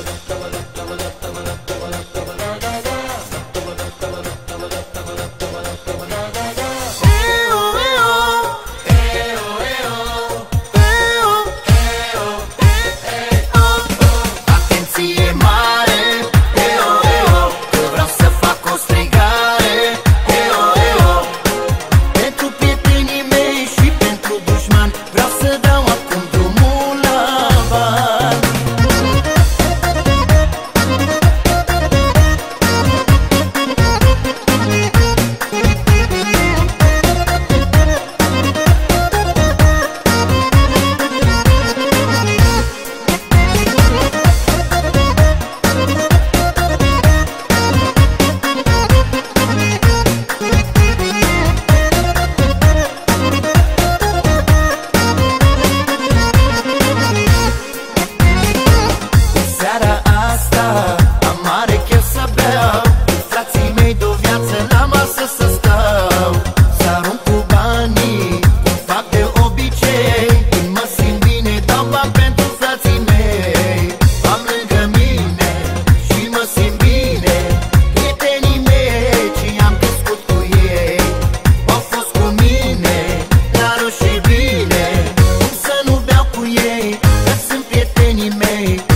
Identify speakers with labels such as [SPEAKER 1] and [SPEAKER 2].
[SPEAKER 1] ei Că sunt prietenii mei Cu mine au bine